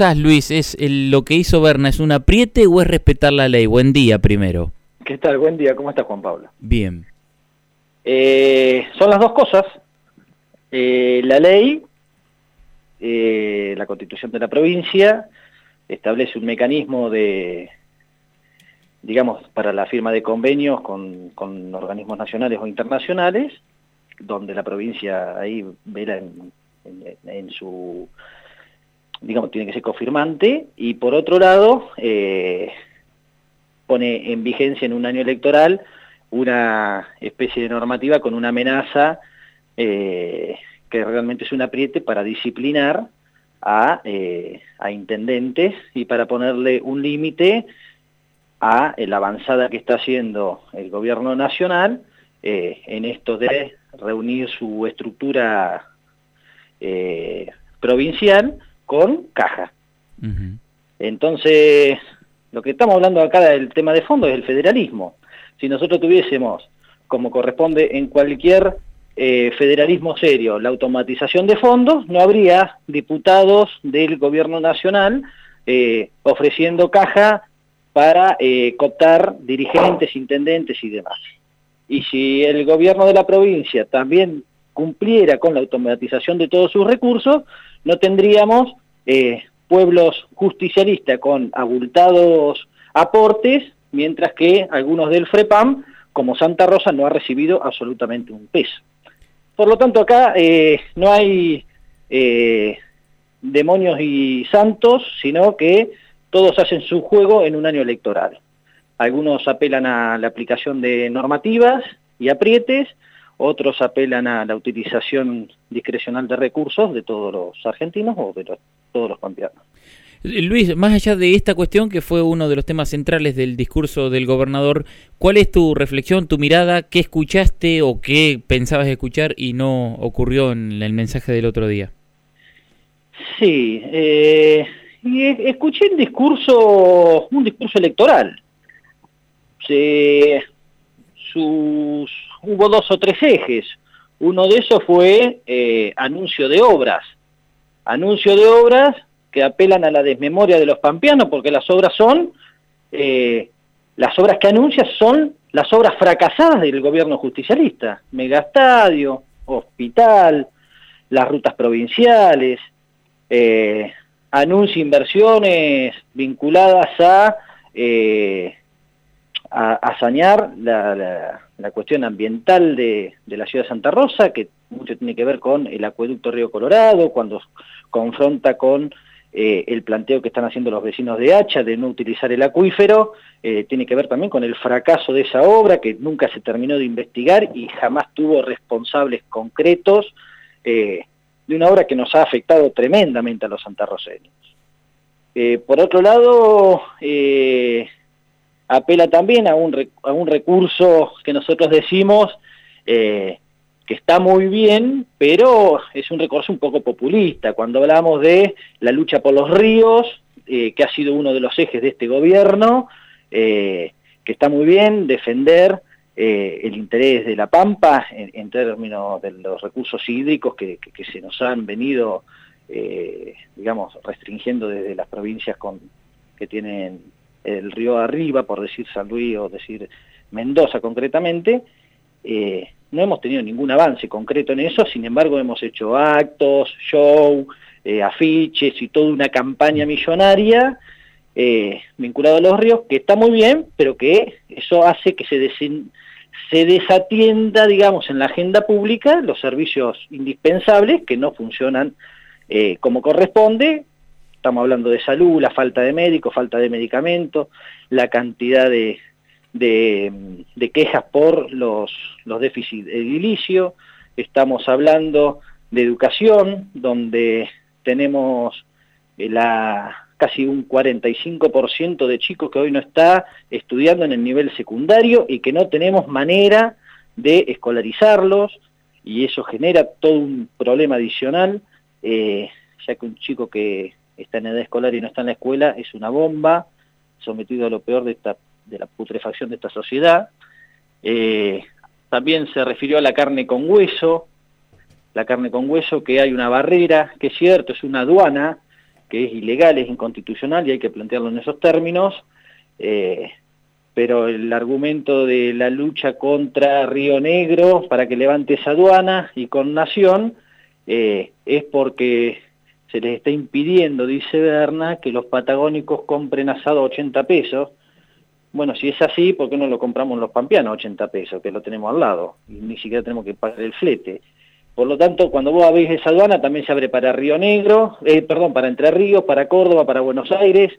Luis? ¿Es lo que hizo Berna es un apriete o es respetar la ley? Buen día primero. ¿Qué tal? Buen día, ¿cómo está Juan Pablo? Bien. Eh, son las dos cosas. Eh, la ley, eh, la constitución de la provincia, establece un mecanismo de, digamos, para la firma de convenios con, organismos nacionales o internacionales, donde la provincia ahí vela en, en su, digamos, tiene que ser confirmante, y por otro lado, eh, pone en vigencia en un año electoral una especie de normativa con una amenaza eh, que realmente es un apriete para disciplinar a, eh, a intendentes y para ponerle un límite a la avanzada que está haciendo el gobierno nacional en esto de reunir su estructura provincial con caja. Entonces, lo que estamos hablando acá del tema de fondo es el federalismo. Si nosotros tuviésemos, como corresponde en cualquier eh, federalismo serio, la automatización de fondos, no habría diputados del gobierno nacional eh, ofreciendo caja para eh, cooptar dirigentes, intendentes y demás. Y si el gobierno de la provincia también cumpliera con la automatización de todos sus recursos, no tendríamos pueblos justicialistas con abultados aportes, mientras que algunos del FREPAM, como Santa Rosa, no ha recibido absolutamente un peso. Por lo tanto, acá eh, no hay eh, demonios y santos, sino que todos hacen su juego en un año electoral. Algunos apelan a la aplicación de normativas y aprietes, otros apelan a la utilización discrecional de recursos de todos los argentinos o de todos los pampeanos. Luis, más allá de esta cuestión que fue uno de los temas centrales del discurso del gobernador, ¿cuál es tu reflexión, tu mirada? ¿Qué escuchaste o qué pensabas escuchar y no ocurrió en el mensaje del otro día? Sí, eh, escuché el discurso, un discurso electoral. Se, sus hubo dos o tres ejes. Uno de esos fue eh, anuncio de obras. Anuncio de obras que apelan a la desmemoria de los pampeanos, porque las obras son, eh, las obras que anuncia son las obras fracasadas del gobierno justicialista. Megastadio, hospital, las rutas provinciales, eh, anuncia inversiones vinculadas a a, sañar la, cuestión ambiental de, la ciudad de Santa Rosa, que mucho tiene que ver con el acueducto Río Colorado, cuando confronta con eh, el planteo que están haciendo los vecinos de Hacha de no utilizar el acuífero, eh, tiene que ver también con el fracaso de esa obra que nunca se terminó de investigar y jamás tuvo responsables concretos eh, de una obra que nos ha afectado tremendamente a los santarroceños. por otro lado, apela también a un, a un recurso que nosotros decimos eh, que está muy bien, pero es un recurso un poco populista. Cuando hablamos de la lucha por los ríos, eh, que ha sido uno de los ejes de este gobierno, eh, que está muy bien defender el interés de la Pampa en, términos de los recursos hídricos que, que se nos han venido, digamos, restringiendo desde las provincias con, que tienen el río arriba, por decir San Luis o decir Mendoza concretamente, eh, no hemos tenido ningún avance concreto en eso, sin embargo hemos hecho actos, show, eh, afiches y toda una campaña millonaria eh, vinculada a los ríos, que está muy bien, pero que eso hace que se, se desatienda, digamos, en la agenda pública los servicios indispensables que no funcionan como corresponde, Estamos hablando de salud, la falta de médicos, falta de medicamentos, la cantidad de, de, quejas por los, los déficits edilicios. Estamos hablando de educación, donde tenemos eh, la, casi un 45% de chicos que hoy no está estudiando en el nivel secundario y que no tenemos manera de escolarizarlos y eso genera todo un problema adicional, eh, ya que un chico que está en edad escolar y no está en la escuela, es una bomba, sometido a lo peor de, esta, de la putrefacción de esta sociedad. Eh, también se refirió a la carne con hueso, la carne con hueso, que hay una barrera, que es cierto, es una aduana, que es ilegal, es inconstitucional y hay que plantearlo en esos términos, eh, pero el argumento de la lucha contra Río Negro para que levante esa aduana y con Nación eh, es porque se les está impidiendo, dice Berna, que los patagónicos compren asado a 80 pesos. Bueno, si es así, ¿por qué no lo compramos los pampeanos a 80 pesos, que lo tenemos al lado? Y ni siquiera tenemos que pagar el flete. Por lo tanto, cuando vos abrís esa aduana, también se abre para Río Negro, eh, perdón, para Entre Ríos, para Córdoba, para Buenos Aires.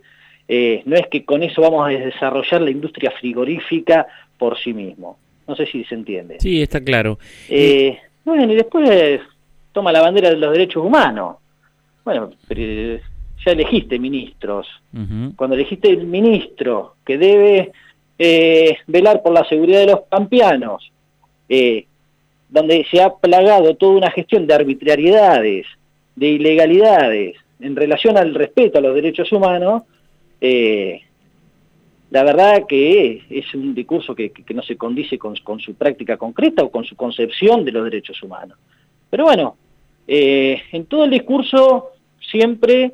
Eh, no es que con eso vamos a desarrollar la industria frigorífica por sí mismo. No sé si se entiende. Sí, está claro. Eh, bueno, y después toma la bandera de los derechos humanos. Bueno, pero ya elegiste ministros. Cuando elegiste el ministro que debe eh, velar por la seguridad de los pampeanos, eh, donde se ha plagado toda una gestión de arbitrariedades, de ilegalidades en relación al respeto a los derechos humanos, eh, la verdad que es un discurso que, no se condice con, su práctica concreta o con su concepción de los derechos humanos. Pero bueno, en todo el discurso siempre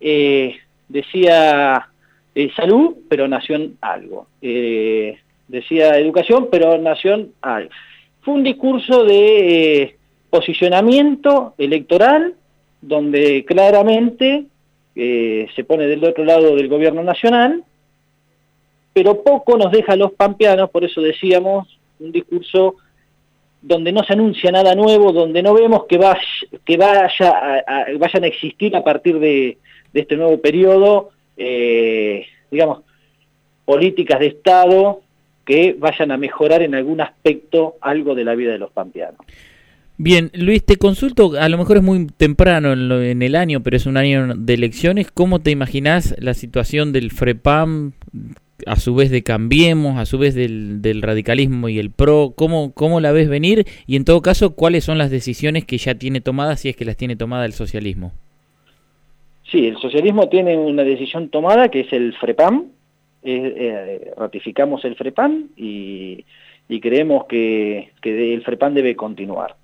eh, decía eh, salud, pero nación algo. Eh, decía educación, pero nación algo. Fue un discurso de posicionamiento electoral donde claramente se pone del otro lado del gobierno nacional, pero poco nos deja los pampeanos, por eso decíamos, un discurso donde no se anuncia nada nuevo, donde no vemos que, vaya, que vaya vayan a existir a partir de, este nuevo periodo, eh, digamos, políticas de Estado que vayan a mejorar en algún aspecto algo de la vida de los pampeanos. Bien, Luis, te consulto, a lo mejor es muy temprano en, en, el año, pero es un año de elecciones. ¿Cómo te imaginas la situación del FREPAM a su vez de Cambiemos, a su vez del, del, radicalismo y el PRO, ¿cómo, ¿cómo la ves venir? Y en todo caso, ¿cuáles son las decisiones que ya tiene tomadas, si es que las tiene tomadas el socialismo? Sí, el socialismo tiene una decisión tomada que es el FREPAM, eh, ratificamos el FREPAM y, y creemos que, que, el FREPAM debe continuar.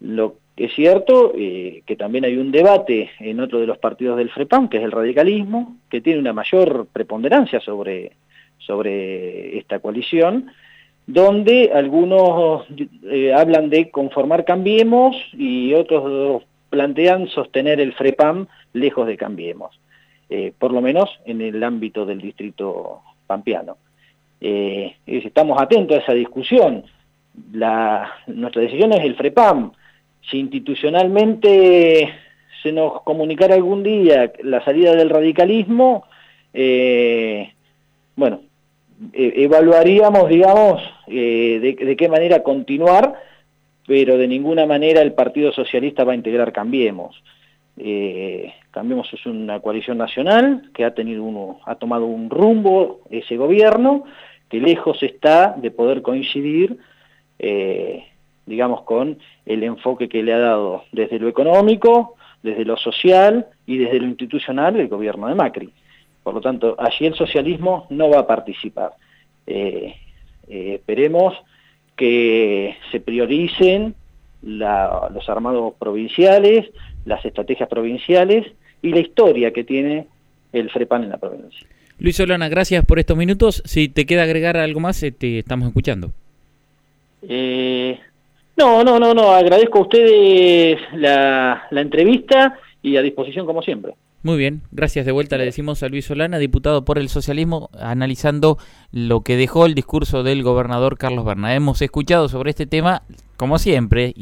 Lo es cierto eh, que también hay un debate en otro de los partidos del FREPAM, que es el radicalismo, que tiene una mayor preponderancia sobre, sobre esta coalición, donde algunos eh, hablan de conformar Cambiemos y otros plantean sostener el FREPAM lejos de Cambiemos, eh, por lo menos en el ámbito del distrito pampeano. estamos atentos a esa discusión. Nuestra decisión es el FREPAM, si institucionalmente se nos comunicara algún día la salida del radicalismo, eh, bueno, e, evaluaríamos, digamos, eh, de, qué manera continuar, pero de ninguna manera el Partido Socialista va a integrar Cambiemos. Eh, Cambiemos es una coalición nacional que ha, tenido uno, ha tomado un rumbo ese gobierno, que lejos está de poder coincidir digamos, con el enfoque que le ha dado desde lo económico, desde lo social y desde lo institucional el gobierno de Macri. Por lo tanto, allí el socialismo no va a participar. Eh, eh, esperemos que se prioricen los armados provinciales, las estrategias provinciales y la historia que tiene el FREPAN en la provincia. Luis Solana, gracias por estos minutos. Si te queda agregar algo más, te estamos escuchando. Eh, no, no, no, no, agradezco a ustedes la, la entrevista y a disposición como siempre. Muy bien, gracias de vuelta le decimos a Luis Solana, diputado por el socialismo, analizando lo que dejó el discurso del gobernador Carlos Berna. Hemos escuchado sobre este tema, como siempre,